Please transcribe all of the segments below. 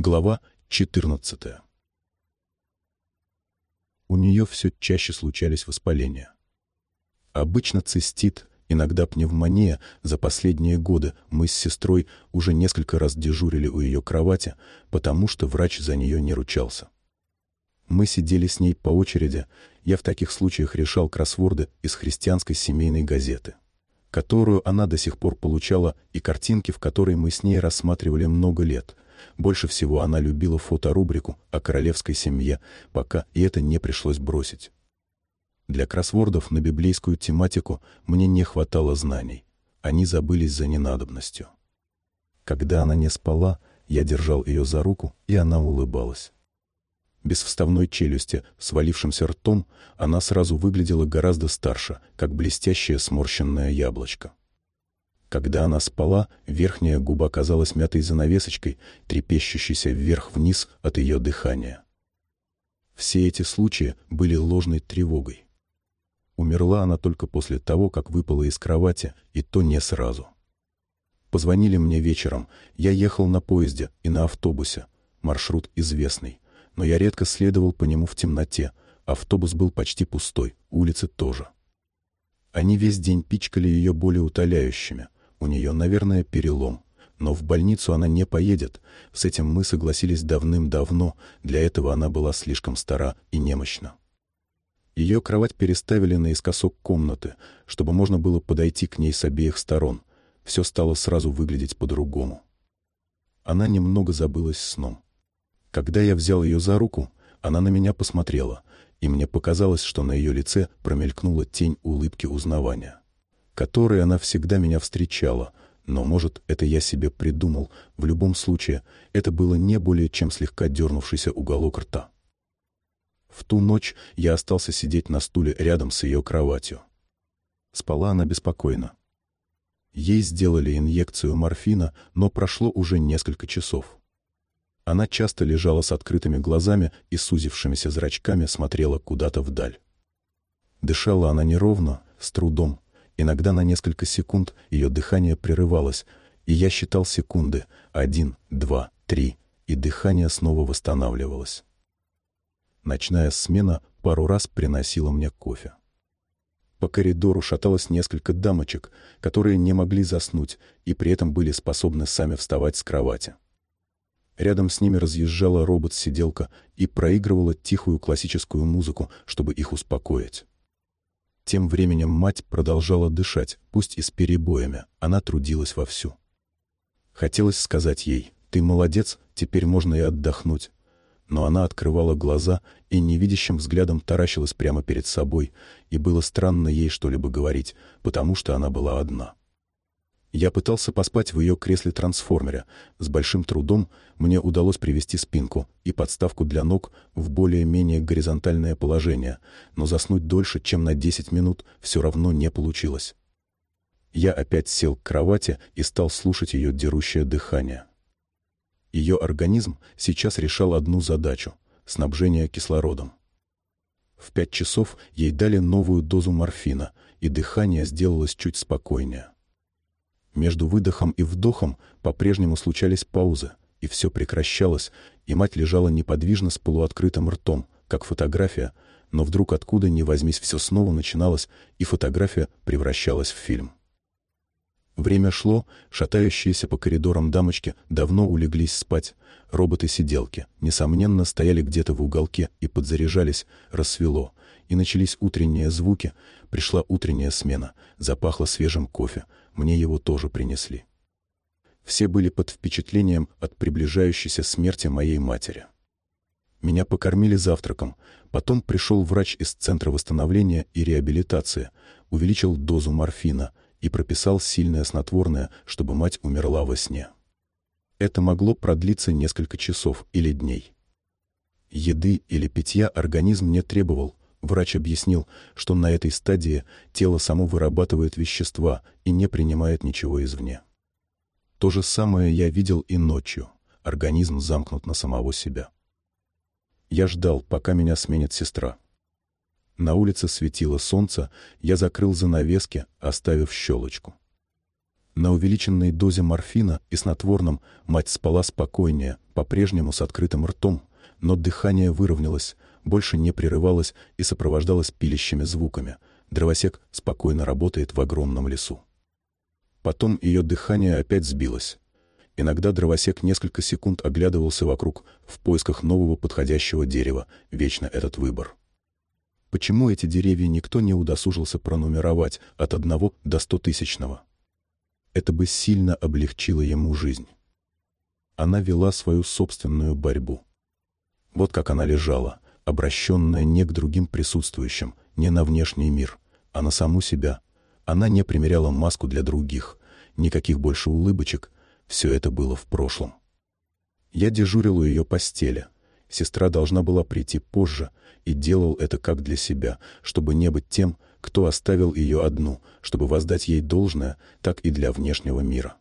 Глава 14. У нее все чаще случались воспаления. Обычно цистит, иногда пневмония. За последние годы мы с сестрой уже несколько раз дежурили у ее кровати, потому что врач за нее не ручался. Мы сидели с ней по очереди, я в таких случаях решал кроссворды из христианской семейной газеты, которую она до сих пор получала, и картинки, в которой мы с ней рассматривали много лет — больше всего она любила фоторубрику о королевской семье, пока и это не пришлось бросить. Для кроссвордов на библейскую тематику мне не хватало знаний. Они забылись за ненадобностью. Когда она не спала, я держал ее за руку, и она улыбалась. Без вставной челюсти, свалившимся ртом, она сразу выглядела гораздо старше, как блестящее сморщенное яблочко. Когда она спала, верхняя губа казалась мятой занавесочкой, трепещущейся вверх-вниз от ее дыхания. Все эти случаи были ложной тревогой. Умерла она только после того, как выпала из кровати, и то не сразу. Позвонили мне вечером. Я ехал на поезде и на автобусе. Маршрут известный. Но я редко следовал по нему в темноте. Автобус был почти пустой, улицы тоже. Они весь день пичкали ее более утоляющими. У нее, наверное, перелом. Но в больницу она не поедет. С этим мы согласились давным-давно. Для этого она была слишком стара и немощна. Ее кровать переставили наискосок комнаты, чтобы можно было подойти к ней с обеих сторон. Все стало сразу выглядеть по-другому. Она немного забылась сном. Когда я взял ее за руку, она на меня посмотрела, и мне показалось, что на ее лице промелькнула тень улыбки узнавания которой она всегда меня встречала, но, может, это я себе придумал. В любом случае, это было не более чем слегка дернувшийся уголок рта. В ту ночь я остался сидеть на стуле рядом с ее кроватью. Спала она беспокойно. Ей сделали инъекцию морфина, но прошло уже несколько часов. Она часто лежала с открытыми глазами и сузившимися зрачками смотрела куда-то вдаль. Дышала она неровно, с трудом, Иногда на несколько секунд ее дыхание прерывалось, и я считал секунды — один, два, три, и дыхание снова восстанавливалось. Ночная смена пару раз приносила мне кофе. По коридору шаталось несколько дамочек, которые не могли заснуть и при этом были способны сами вставать с кровати. Рядом с ними разъезжала робот-сиделка и проигрывала тихую классическую музыку, чтобы их успокоить. Тем временем мать продолжала дышать, пусть и с перебоями, она трудилась вовсю. Хотелось сказать ей «Ты молодец, теперь можно и отдохнуть». Но она открывала глаза и невидящим взглядом таращилась прямо перед собой, и было странно ей что-либо говорить, потому что она была одна. Я пытался поспать в ее кресле-трансформере. С большим трудом мне удалось привести спинку и подставку для ног в более-менее горизонтальное положение, но заснуть дольше, чем на 10 минут, все равно не получилось. Я опять сел к кровати и стал слушать ее дерущее дыхание. Ее организм сейчас решал одну задачу — снабжение кислородом. В пять часов ей дали новую дозу морфина, и дыхание сделалось чуть спокойнее. Между выдохом и вдохом по-прежнему случались паузы, и все прекращалось, и мать лежала неподвижно с полуоткрытым ртом, как фотография, но вдруг откуда ни возьмись все снова начиналось, и фотография превращалась в фильм. Время шло, шатающиеся по коридорам дамочки давно улеглись спать. Роботы-сиделки, несомненно, стояли где-то в уголке и подзаряжались, рассвело, и начались утренние звуки, пришла утренняя смена, запахло свежим кофе, мне его тоже принесли. Все были под впечатлением от приближающейся смерти моей матери. Меня покормили завтраком, потом пришел врач из Центра восстановления и реабилитации, увеличил дозу морфина и прописал сильное снотворное, чтобы мать умерла во сне. Это могло продлиться несколько часов или дней. Еды или питья организм не требовал, Врач объяснил, что на этой стадии тело само вырабатывает вещества и не принимает ничего извне. То же самое я видел и ночью. Организм замкнут на самого себя. Я ждал, пока меня сменит сестра. На улице светило солнце, я закрыл занавески, оставив щелочку. На увеличенной дозе морфина и снотворном мать спала спокойнее, по-прежнему с открытым ртом, но дыхание выровнялось, больше не прерывалось и сопровождалось пилящими звуками. Дровосек спокойно работает в огромном лесу. Потом ее дыхание опять сбилось. Иногда дровосек несколько секунд оглядывался вокруг в поисках нового подходящего дерева, вечно этот выбор. Почему эти деревья никто не удосужился пронумеровать от одного до стотысячного? Это бы сильно облегчило ему жизнь. Она вела свою собственную борьбу. Вот как она лежала, обращенная не к другим присутствующим, не на внешний мир, а на саму себя. Она не примеряла маску для других, никаких больше улыбочек, все это было в прошлом. Я дежурил у ее постели. Сестра должна была прийти позже, и делал это как для себя, чтобы не быть тем, кто оставил ее одну, чтобы воздать ей должное, так и для внешнего мира.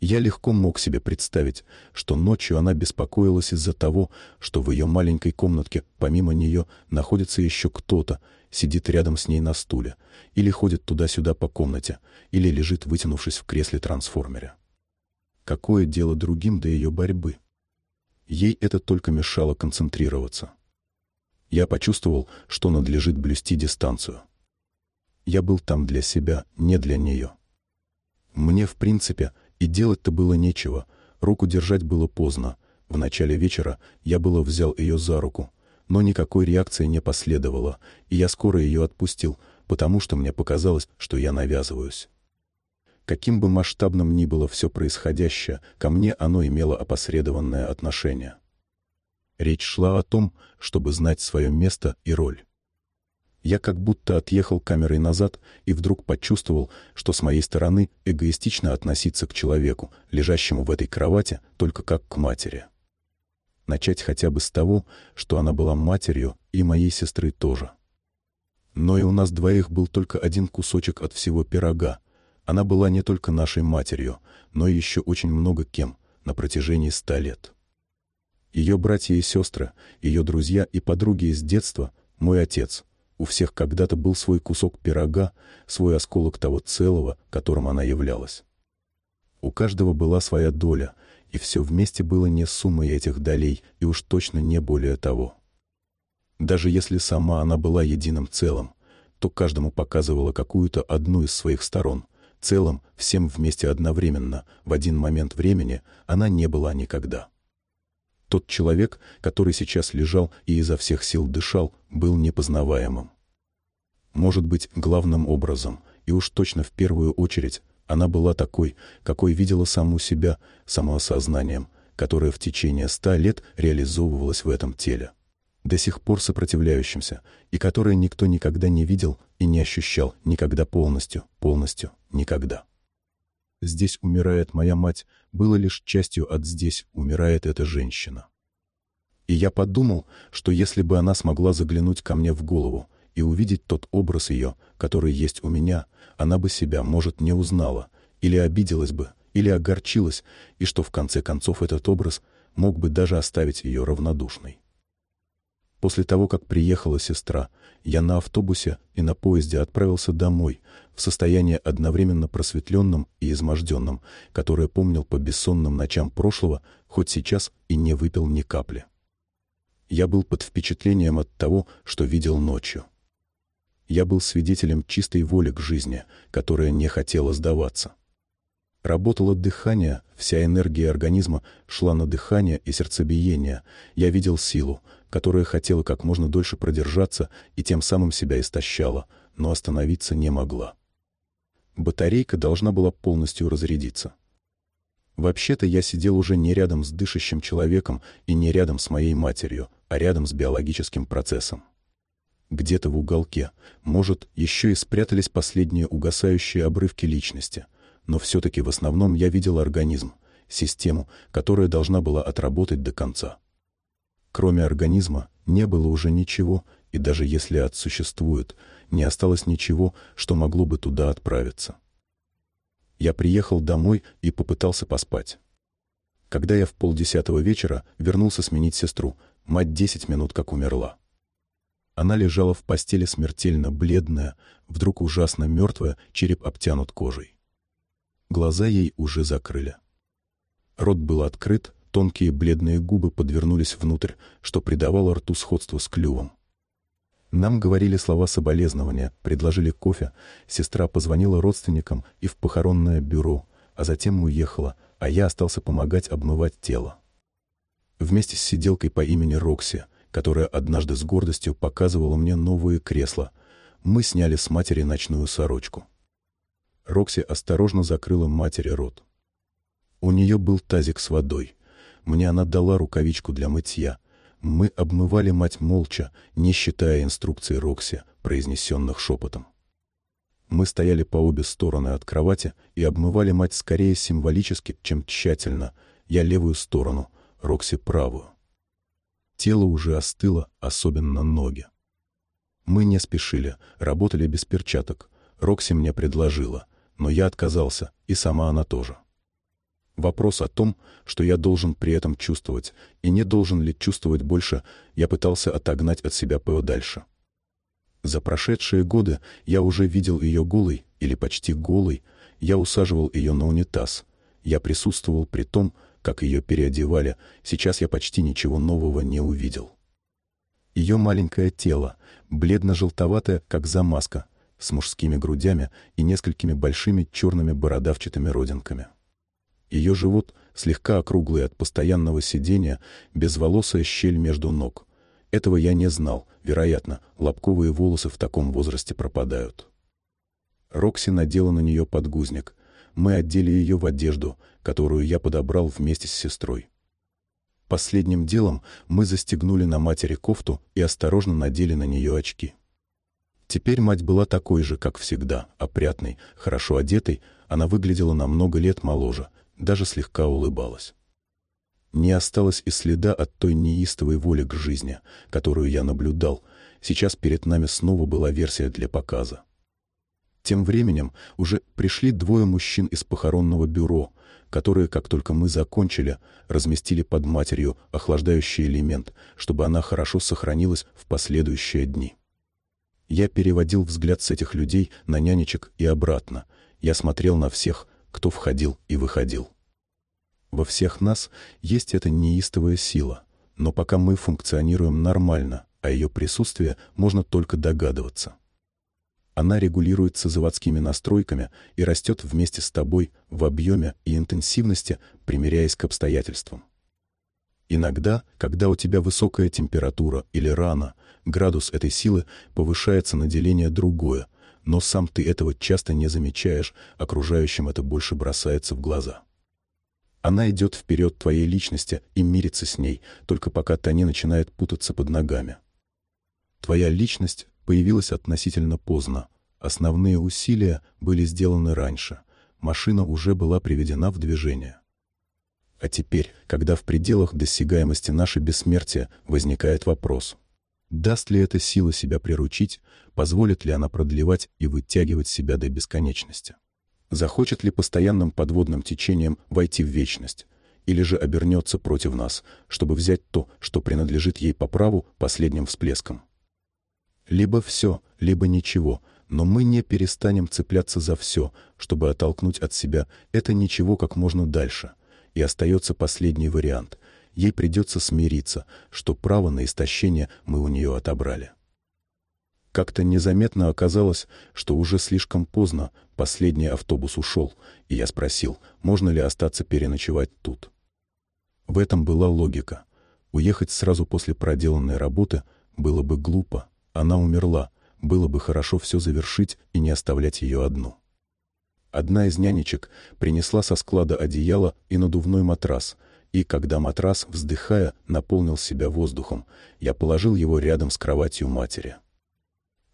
Я легко мог себе представить, что ночью она беспокоилась из-за того, что в ее маленькой комнатке помимо нее находится еще кто-то, сидит рядом с ней на стуле, или ходит туда-сюда по комнате, или лежит, вытянувшись в кресле-трансформере. Какое дело другим до ее борьбы? Ей это только мешало концентрироваться. Я почувствовал, что надлежит блюсти дистанцию. Я был там для себя, не для нее. Мне, в принципе, и делать-то было нечего, руку держать было поздно. В начале вечера я было взял ее за руку, но никакой реакции не последовало, и я скоро ее отпустил, потому что мне показалось, что я навязываюсь. Каким бы масштабным ни было все происходящее, ко мне оно имело опосредованное отношение. Речь шла о том, чтобы знать свое место и роль. Я как будто отъехал камерой назад и вдруг почувствовал, что с моей стороны эгоистично относиться к человеку, лежащему в этой кровати, только как к матери. Начать хотя бы с того, что она была матерью и моей сестры тоже. Но и у нас двоих был только один кусочек от всего пирога. Она была не только нашей матерью, но и еще очень много кем на протяжении ста лет. Ее братья и сестры, ее друзья и подруги из детства — мой отец — у всех когда-то был свой кусок пирога, свой осколок того целого, которым она являлась. У каждого была своя доля, и все вместе было не суммой этих долей, и уж точно не более того. Даже если сама она была единым целым, то каждому показывала какую-то одну из своих сторон. Целым, всем вместе одновременно, в один момент времени, она не была никогда. Тот человек, который сейчас лежал и изо всех сил дышал, был непознаваемым. Может быть, главным образом, и уж точно в первую очередь, она была такой, какой видела саму себя, самоосознанием, которое в течение ста лет реализовывалось в этом теле, до сих пор сопротивляющимся, и которое никто никогда не видел и не ощущал никогда полностью, полностью, никогда. «Здесь умирает моя мать» было лишь частью от «здесь умирает эта женщина». И я подумал, что если бы она смогла заглянуть ко мне в голову и увидеть тот образ ее, который есть у меня, она бы себя, может, не узнала, или обиделась бы, или огорчилась, и что в конце концов этот образ мог бы даже оставить ее равнодушной. После того, как приехала сестра, я на автобусе и на поезде отправился домой, в состоянии одновременно просветленном и изможденном, которое помнил по бессонным ночам прошлого, хоть сейчас и не выпил ни капли. Я был под впечатлением от того, что видел ночью. Я был свидетелем чистой воли к жизни, которая не хотела сдаваться. Работало дыхание, вся энергия организма шла на дыхание и сердцебиение. Я видел силу, которая хотела как можно дольше продержаться и тем самым себя истощала, но остановиться не могла. Батарейка должна была полностью разрядиться. Вообще-то я сидел уже не рядом с дышащим человеком и не рядом с моей матерью, а рядом с биологическим процессом. Где-то в уголке, может, еще и спрятались последние угасающие обрывки личности, но все-таки в основном я видел организм, систему, которая должна была отработать до конца. Кроме организма не было уже ничего, и даже если ад существует, не осталось ничего, что могло бы туда отправиться. Я приехал домой и попытался поспать. Когда я в полдесятого вечера вернулся сменить сестру, мать десять минут как умерла. Она лежала в постели смертельно бледная, вдруг ужасно мертвая, череп обтянут кожей. Глаза ей уже закрыли. Рот был открыт, Тонкие бледные губы подвернулись внутрь, что придавало рту сходство с клювом. Нам говорили слова соболезнования, предложили кофе, сестра позвонила родственникам и в похоронное бюро, а затем уехала, а я остался помогать обмывать тело. Вместе с сиделкой по имени Рокси, которая однажды с гордостью показывала мне новые кресла, мы сняли с матери ночную сорочку. Рокси осторожно закрыла матери рот. У нее был тазик с водой. Мне она дала рукавичку для мытья — мы обмывали мать молча, не считая инструкций Рокси, произнесенных шепотом. Мы стояли по обе стороны от кровати и обмывали мать скорее символически, чем тщательно. Я левую сторону, Рокси правую. Тело уже остыло, особенно ноги. Мы не спешили, работали без перчаток. Рокси мне предложила, но я отказался, и сама она тоже. Вопрос о том, что я должен при этом чувствовать, и не должен ли чувствовать больше, я пытался отогнать от себя подальше. За прошедшие годы я уже видел ее голой, или почти голой, я усаживал ее на унитаз. Я присутствовал при том, как ее переодевали, сейчас я почти ничего нового не увидел. Ее маленькое тело, бледно-желтоватое, как замазка, с мужскими грудями и несколькими большими черными бородавчатыми родинками. Ее живот слегка округлый от постоянного сидения, безволосая щель между ног. Этого я не знал. Вероятно, лобковые волосы в таком возрасте пропадают. Рокси надела на нее подгузник. Мы одели ее в одежду, которую я подобрал вместе с сестрой. Последним делом мы застегнули на матери кофту и осторожно надели на нее очки. Теперь мать была такой же, как всегда, опрятной, хорошо одетой, она выглядела на много лет моложе — даже слегка улыбалась. Не осталось и следа от той неистовой воли к жизни, которую я наблюдал. Сейчас перед нами снова была версия для показа. Тем временем уже пришли двое мужчин из похоронного бюро, которые, как только мы закончили, разместили под матерью охлаждающий элемент, чтобы она хорошо сохранилась в последующие дни. Я переводил взгляд с этих людей на нянечек и обратно. Я смотрел на всех, кто входил и выходил. Во всех нас есть эта неистовая сила, но пока мы функционируем нормально, а ее присутствие можно только догадываться. Она регулируется заводскими настройками и растет вместе с тобой в объеме и интенсивности, примиряясь к обстоятельствам. Иногда, когда у тебя высокая температура или рана, градус этой силы повышается на деление другое, но сам ты этого часто не замечаешь, окружающим это больше бросается в глаза. Она идет вперед твоей личности и мирится с ней, только пока та не начинает путаться под ногами. Твоя личность появилась относительно поздно. Основные усилия были сделаны раньше. Машина уже была приведена в движение. А теперь, когда в пределах досягаемости наше бессмертие, возникает вопрос. Даст ли эта сила себя приручить, позволит ли она продлевать и вытягивать себя до бесконечности? Захочет ли постоянным подводным течением войти в вечность? Или же обернется против нас, чтобы взять то, что принадлежит ей по праву последним всплеском? Либо все, либо ничего, но мы не перестанем цепляться за все, чтобы оттолкнуть от себя это ничего как можно дальше. И остается последний вариант. Ей придется смириться, что право на истощение мы у нее отобрали. Как-то незаметно оказалось, что уже слишком поздно, последний автобус ушел, и я спросил, можно ли остаться переночевать тут. В этом была логика. Уехать сразу после проделанной работы было бы глупо. Она умерла, было бы хорошо все завершить и не оставлять ее одну. Одна из нянечек принесла со склада одеяло и надувной матрас, и когда матрас, вздыхая, наполнил себя воздухом, я положил его рядом с кроватью матери.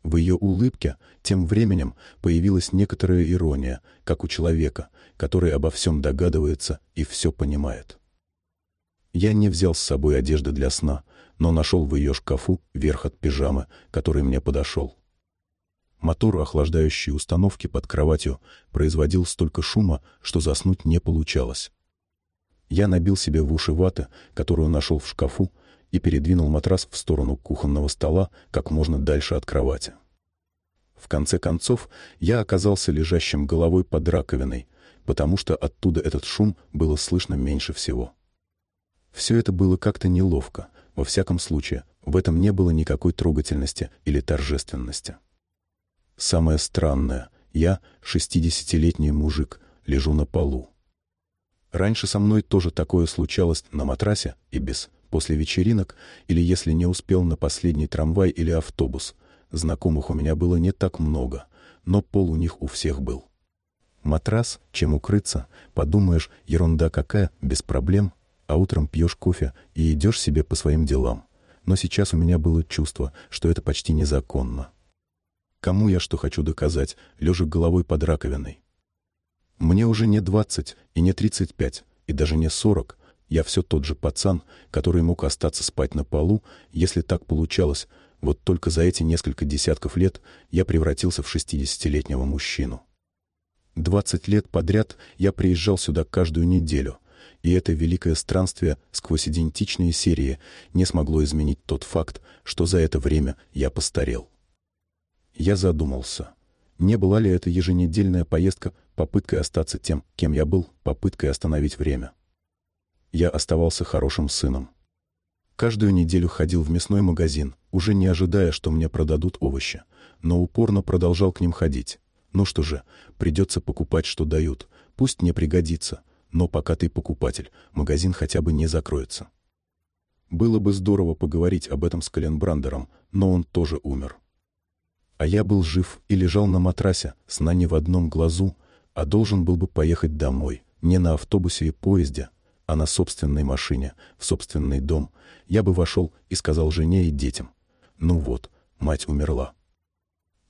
В ее улыбке тем временем появилась некоторая ирония, как у человека, который обо всем догадывается и все понимает. Я не взял с собой одежды для сна, но нашел в ее шкафу верх от пижамы, который мне подошел. Мотор охлаждающей установки под кроватью производил столько шума, что заснуть не получалось. Я набил себе в уши ваты, которую нашел в шкафу, и передвинул матрас в сторону кухонного стола как можно дальше от кровати. В конце концов, я оказался лежащим головой под раковиной, потому что оттуда этот шум было слышно меньше всего. Все это было как-то неловко. Во всяком случае, в этом не было никакой трогательности или торжественности. Самое странное, я, шестидесятилетний мужик, лежу на полу. Раньше со мной тоже такое случалось на матрасе и без, после вечеринок, или если не успел на последний трамвай или автобус. Знакомых у меня было не так много, но пол у них у всех был. Матрас, чем укрыться, подумаешь, ерунда какая, без проблем, а утром пьешь кофе и идешь себе по своим делам. Но сейчас у меня было чувство, что это почти незаконно. Кому я что хочу доказать, лежа головой под раковиной? Мне уже не двадцать и не тридцать пять, и даже не сорок. Я все тот же пацан, который мог остаться спать на полу, если так получалось. Вот только за эти несколько десятков лет я превратился в шестидесятилетнего мужчину. Двадцать лет подряд я приезжал сюда каждую неделю, и это великое странствие сквозь идентичные серии не смогло изменить тот факт, что за это время я постарел. Я задумался, не была ли это еженедельная поездка попыткой остаться тем, кем я был, попыткой остановить время. Я оставался хорошим сыном. Каждую неделю ходил в мясной магазин, уже не ожидая, что мне продадут овощи, но упорно продолжал к ним ходить. Ну что же, придется покупать, что дают. Пусть не пригодится, но пока ты покупатель, магазин хотя бы не закроется. Было бы здорово поговорить об этом с Коленбрандером, но он тоже умер. А я был жив и лежал на матрасе, сна не в одном глазу, а должен был бы поехать домой, не на автобусе и поезде, а на собственной машине, в собственный дом. Я бы вошел и сказал жене и детям. Ну вот, мать умерла.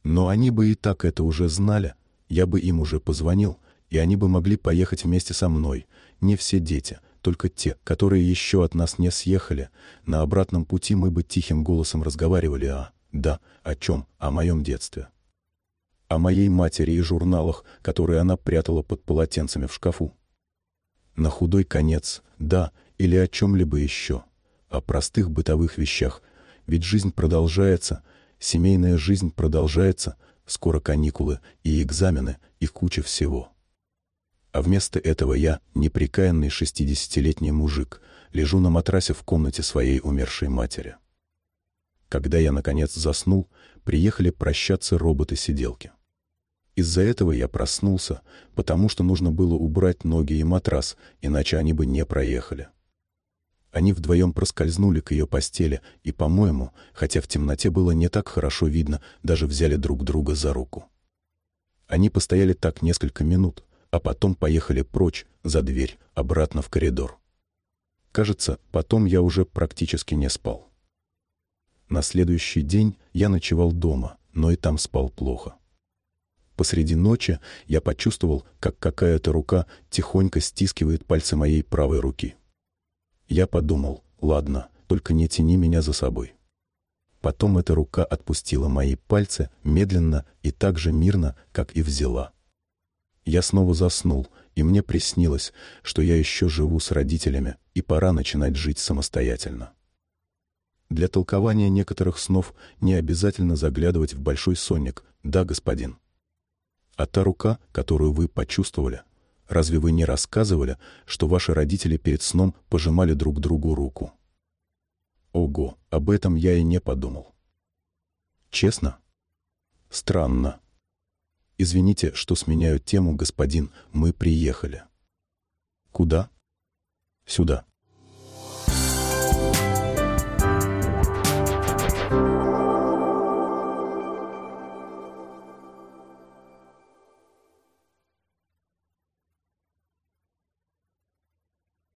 Но они бы и так это уже знали, я бы им уже позвонил, и они бы могли поехать вместе со мной. Не все дети, только те, которые еще от нас не съехали. На обратном пути мы бы тихим голосом разговаривали о... Да, о чем? О моем детстве. О моей матери и журналах, которые она прятала под полотенцами в шкафу. На худой конец, да, или о чем-либо еще. О простых бытовых вещах. Ведь жизнь продолжается, семейная жизнь продолжается, скоро каникулы и экзамены, и куча всего. А вместо этого я, неприкаянный шестидесятилетний мужик, лежу на матрасе в комнате своей умершей матери. Когда я, наконец, заснул, приехали прощаться роботы-сиделки. Из-за этого я проснулся, потому что нужно было убрать ноги и матрас, иначе они бы не проехали. Они вдвоем проскользнули к ее постели и, по-моему, хотя в темноте было не так хорошо видно, даже взяли друг друга за руку. Они постояли так несколько минут, а потом поехали прочь, за дверь, обратно в коридор. Кажется, потом я уже практически не спал. На следующий день я ночевал дома, но и там спал плохо. Посреди ночи я почувствовал, как какая-то рука тихонько стискивает пальцы моей правой руки. Я подумал, ладно, только не тяни меня за собой. Потом эта рука отпустила мои пальцы медленно и так же мирно, как и взяла. Я снова заснул, и мне приснилось, что я еще живу с родителями, и пора начинать жить самостоятельно. Для толкования некоторых снов не обязательно заглядывать в большой сонник, да, господин. А та рука, которую вы почувствовали, разве вы не рассказывали, что ваши родители перед сном пожимали друг другу руку? Ого, об этом я и не подумал. Честно? Странно. Извините, что сменяю тему, господин, мы приехали. Куда? Сюда. you